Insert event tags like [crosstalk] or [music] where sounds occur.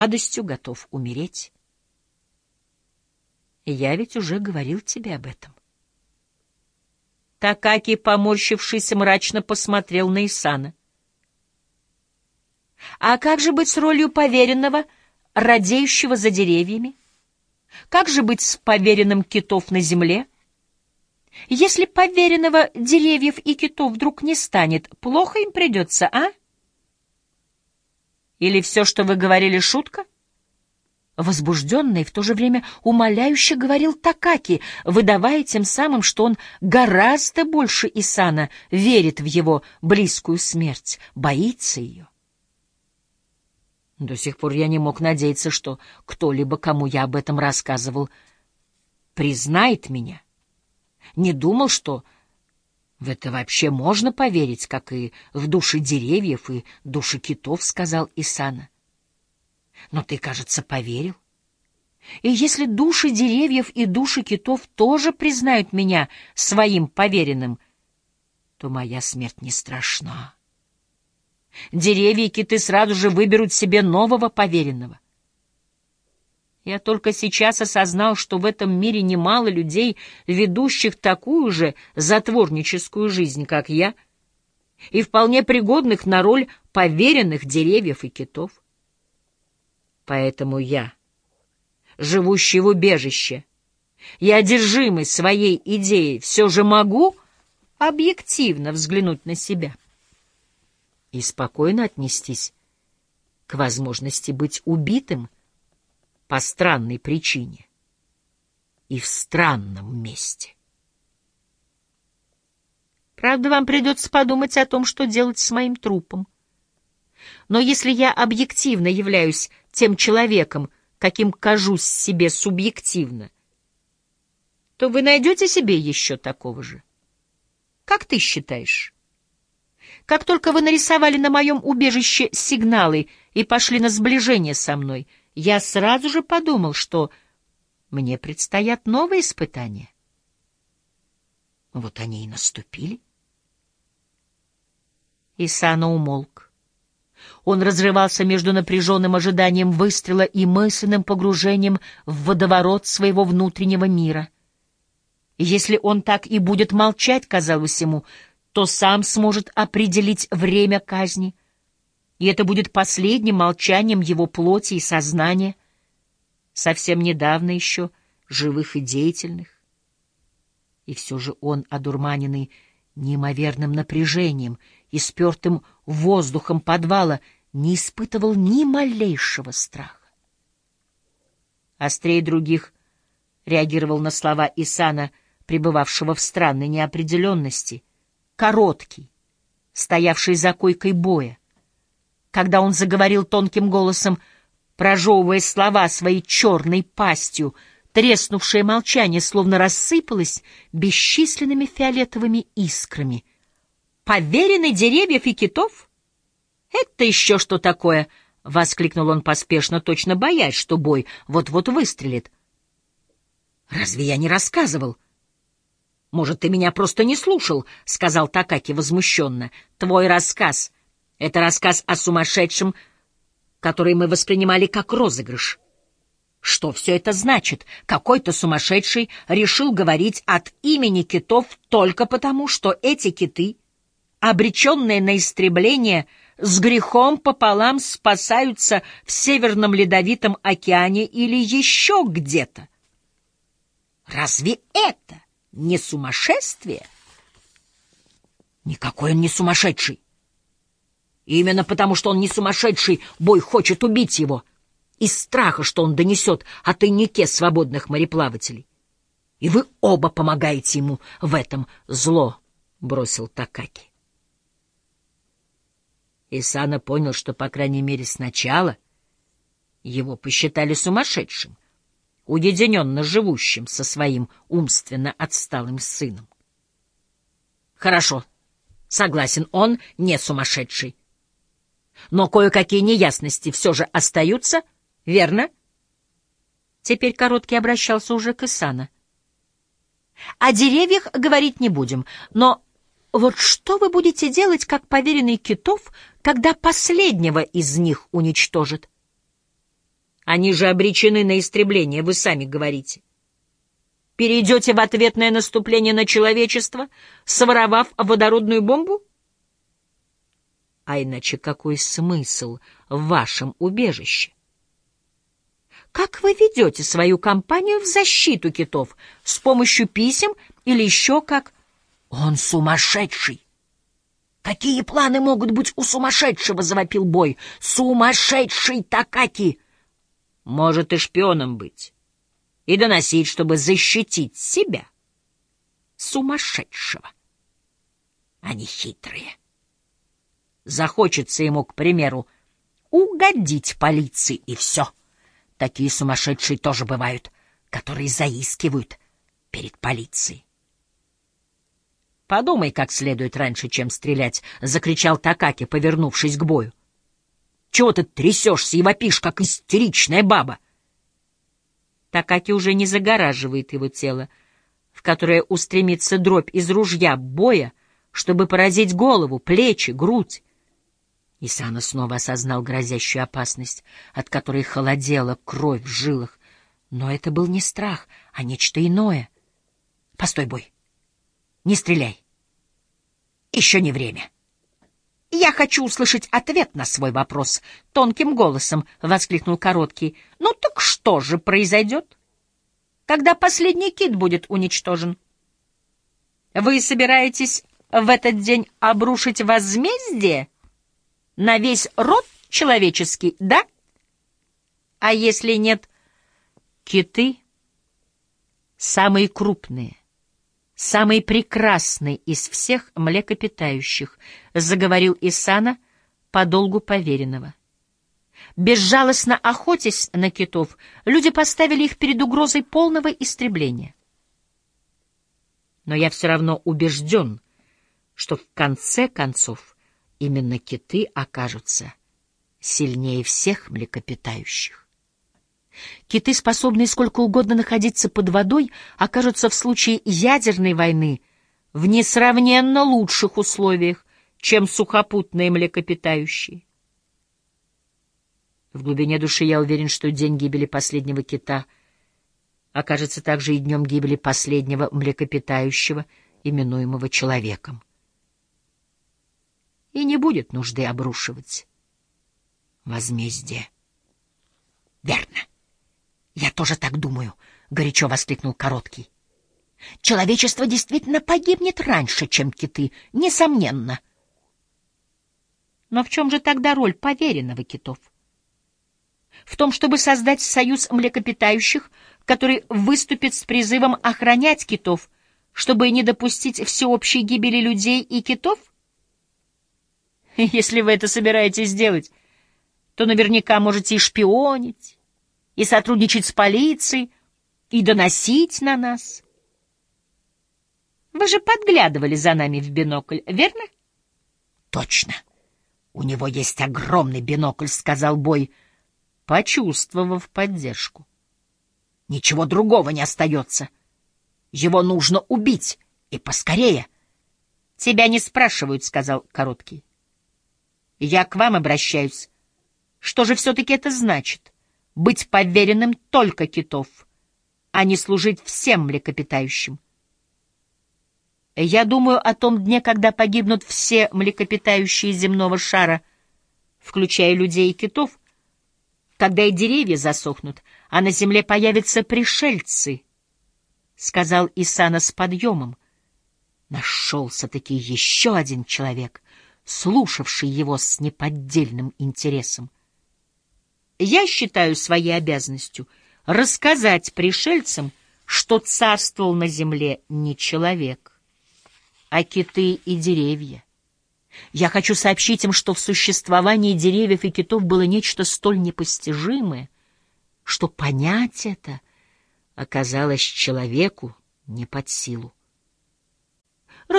радостью готов умереть. Я ведь уже говорил тебе об этом. Такаки, поморщившись, мрачно посмотрел на Исана. А как же быть с ролью поверенного, радеющего за деревьями? Как же быть с поверенным китов на земле? Если поверенного деревьев и китов вдруг не станет, плохо им придется, а? Или все, что вы говорили, шутка? Возбужденный, в то же время умоляюще говорил Такаки, выдавая тем самым, что он гораздо больше Исана верит в его близкую смерть, боится ее. До сих пор я не мог надеяться, что кто-либо, кому я об этом рассказывал, признает меня. Не думал, что в это вообще можно поверить, как и в души деревьев и души китов, — сказал Исана. Но ты, кажется, поверил. И если души деревьев и души китов тоже признают меня своим поверенным, то моя смерть не страшна. Деревья и киты сразу же выберут себе нового поверенного. Я только сейчас осознал, что в этом мире немало людей, ведущих такую же затворническую жизнь, как я, и вполне пригодных на роль поверенных деревьев и китов. Поэтому я, живущий в убежище, я одержимый своей идеей, все же могу объективно взглянуть на себя и спокойно отнестись к возможности быть убитым по странной причине и в странном месте. Правда, вам придется подумать о том, что делать с моим трупом. Но если я объективно являюсь тем человеком, каким кажусь себе субъективно, то вы найдете себе еще такого же. Как ты считаешь? Как только вы нарисовали на моем убежище сигналы и пошли на сближение со мной, я сразу же подумал, что мне предстоят новые испытания. Вот они и наступили. Исана умолк. Он разрывался между напряженным ожиданием выстрела и мысленным погружением в водоворот своего внутреннего мира. Если он так и будет молчать, казалось ему, то сам сможет определить время казни, и это будет последним молчанием его плоти и сознания, совсем недавно еще живых и деятельных. И все же он, одурманенный неимоверным напряжением и спертым воздухом подвала, не испытывал ни малейшего страха. Острее других реагировал на слова Исана, пребывавшего в странной неопределенности — короткий, стоявший за койкой боя. Когда он заговорил тонким голосом, прожевывая слова своей черной пастью, треснувшее молчание словно рассыпалось бесчисленными фиолетовыми искрами. «Поверенный деревьев и китов? Это еще что такое?» — воскликнул он поспешно, точно боясь, что бой вот-вот выстрелит. «Разве я не рассказывал?» «Может, ты меня просто не слушал?» — сказал Такаки возмущенно. «Твой рассказ — это рассказ о сумасшедшем, который мы воспринимали как розыгрыш. Что все это значит? Какой-то сумасшедший решил говорить от имени китов только потому, что эти киты, обреченные на истребление, с грехом пополам спасаются в Северном Ледовитом океане или еще где-то. Разве это не сумасшествие? Никакой он не сумасшедший. Именно потому, что он не сумасшедший, бой хочет убить его. Из страха, что он донесет о тайнике свободных мореплавателей. И вы оба помогаете ему в этом зло, — бросил Такаки. Исана понял, что, по крайней мере, сначала его посчитали сумасшедшим уединенно живущим со своим умственно отсталым сыном. Хорошо, согласен, он не сумасшедший. Но кое-какие неясности все же остаются, верно? Теперь Короткий обращался уже к Исана. О деревьях говорить не будем, но вот что вы будете делать, как поверенный китов, когда последнего из них уничтожит? Они же обречены на истребление, вы сами говорите. Перейдете в ответное наступление на человечество, своровав водородную бомбу? А иначе какой смысл в вашем убежище? Как вы ведете свою кампанию в защиту китов? С помощью писем или еще как? Он сумасшедший! Какие планы могут быть у сумасшедшего, завопил бой. Сумасшедший Такаки! Может и шпионом быть. И доносить, чтобы защитить себя. Сумасшедшего. Они хитрые. Захочется ему, к примеру, угодить полиции, и все. Такие сумасшедшие тоже бывают, которые заискивают перед полицией. «Подумай как следует раньше, чем стрелять», — закричал Такаки, повернувшись к бою. «Чего ты трясешься и вопишь, как истеричная баба?» Такаки уже не загораживает его тело, в которое устремится дробь из ружья боя, чтобы поразить голову, плечи, грудь. Исана снова осознал грозящую опасность, от которой холодела кровь в жилах. Но это был не страх, а нечто иное. «Постой, бой! Не стреляй! Еще не время!» «Я хочу услышать ответ на свой вопрос», — тонким голосом воскликнул Короткий. «Ну так что же произойдет, когда последний кит будет уничтожен? Вы собираетесь в этот день обрушить возмездие?» На весь род человеческий, да? А если нет, киты самые крупные, самые прекрасные из всех млекопитающих, заговорил Исана по долгу поверенного. Безжалостно охотясь на китов, люди поставили их перед угрозой полного истребления. Но я все равно убежден, что в конце концов именно киты окажутся сильнее всех млекопитающих. Киты, способные сколько угодно находиться под водой, окажутся в случае ядерной войны в несравненно лучших условиях, чем сухопутные млекопитающие. В глубине души я уверен, что день гибели последнего кита окажется также и днем гибели последнего млекопитающего, именуемого человеком и не будет нужды обрушивать возмездие. — Верно. Я тоже так думаю, — горячо воскликнул Короткий. — Человечество действительно погибнет раньше, чем киты, несомненно. Но в чем же тогда роль поверенного китов? В том, чтобы создать союз млекопитающих, который выступит с призывом охранять китов, чтобы не допустить всеобщей гибели людей и китов? [laughs] Если вы это собираетесь сделать, то наверняка можете и шпионить, и сотрудничать с полицией, и доносить на нас. Вы же подглядывали за нами в бинокль, верно? Точно. У него есть огромный бинокль, сказал Бой, почувствовав поддержку. Ничего другого не остается. Его нужно убить, и поскорее. Тебя не спрашивают, сказал Короткий. Я к вам обращаюсь. Что же все-таки это значит? Быть поверенным только китов, а не служить всем млекопитающим. Я думаю о том дне, когда погибнут все млекопитающие земного шара, включая людей и китов, когда и деревья засохнут, а на земле появятся пришельцы, — сказал Исана с подъемом. Нашелся-таки еще один человек — слушавший его с неподдельным интересом. Я считаю своей обязанностью рассказать пришельцам, что царствовал на земле не человек, а киты и деревья. Я хочу сообщить им, что в существовании деревьев и китов было нечто столь непостижимое, что понять это оказалось человеку не под силу.